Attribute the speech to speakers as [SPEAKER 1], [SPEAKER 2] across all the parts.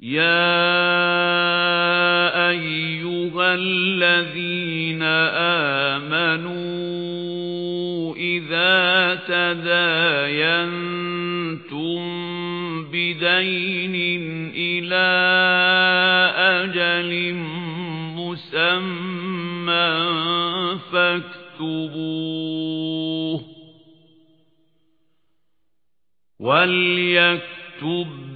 [SPEAKER 1] يَا أَيُّهَا الَّذِينَ آمَنُوا إِذَا تَدَايَنتُم بِدَيْنٍ إِلَى أَجَلٍ مُّسَمًّى فَاكْتُبُوهُ وَلْيَكْتُب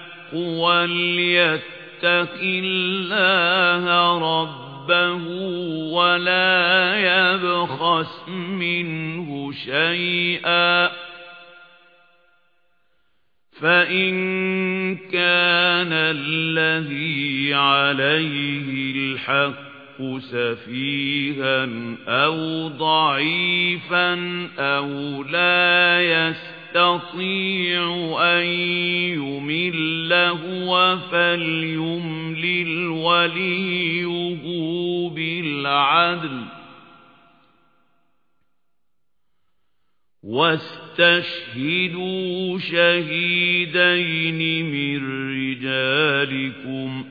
[SPEAKER 1] وَلْيَتَّقِ اللَّهَ رَبَّهُ وَلَا يَبْخَسْ مِنْهُ شَيْئًا فَإِنْ كَانَ الَّذِي عَلَيْهِ الْحَقُّ سَفِيهًا أَوْ ضَعِيفًا أَوْ لَا يَسْتَطِيعُ أَن يُمِلَّ هُوَ فَلْيُمْلِلْ وَلِيُّهُ بِالْعَدْلِ. وَاسْتَشْهِدُوا شَهِيدَيْنِ مِنْ رِجَالِكُمْ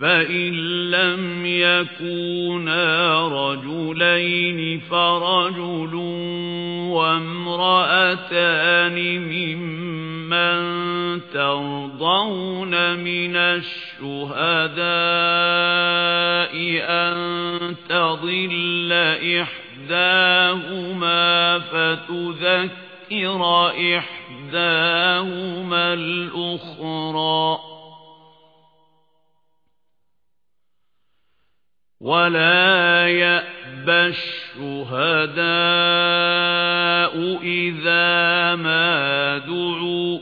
[SPEAKER 1] فَإِن لَّمْ يَكُونَا رَجُلَيْنِ فَرَجُلٌ وَامْرَأَتَانِ مِمَّن تَرْضَوْنَ مِنَ الشُّهَدَاءِ أَن تَضِلَّ إِحْدَاهُمَا فَتُذَكِّرَ إِحْدَاهُمَا الْأُخْرَى وَلَا يَأْبَ الشُّهَدَاءُ إِذَا مَا دُعُوا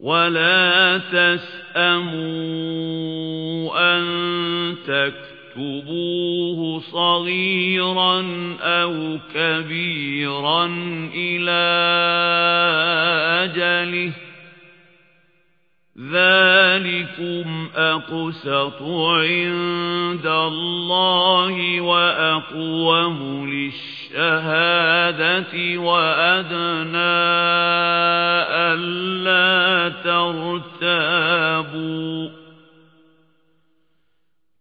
[SPEAKER 1] وَلَا تَسْأَمُوا أَن تَكْتُبُوهُ صَغِيرًا أَوْ كَبِيرًا إِلَى أَجَلِهِ. ذَلِكُمْ أَقْسَطُ عِندَ اللَّهِ وَأَقْوَمُ لِلشَّهَادَةِ. وَأَدْنَى أَلَّا تَرْتَابُوا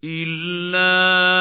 [SPEAKER 1] إِلَّا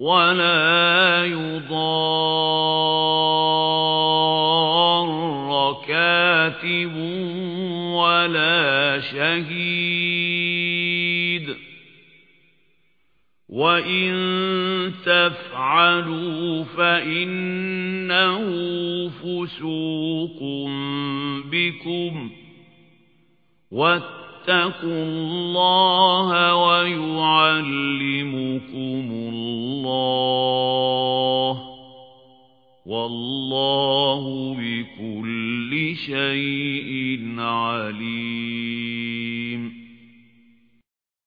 [SPEAKER 1] وَلَا يُضَارَّ كَاتِبٌ وَلَا شَهِيدٌ وَإِن تَفْعَلُوا فَإِنَّهُ فُسُوقٌ بِكُمْ وَاتَّقُوا اللَّهَ وَيُعَلِّمُكُمُ وَاللَّهُ بِكُلِّ شَيْءٍ عَلِيمٌ.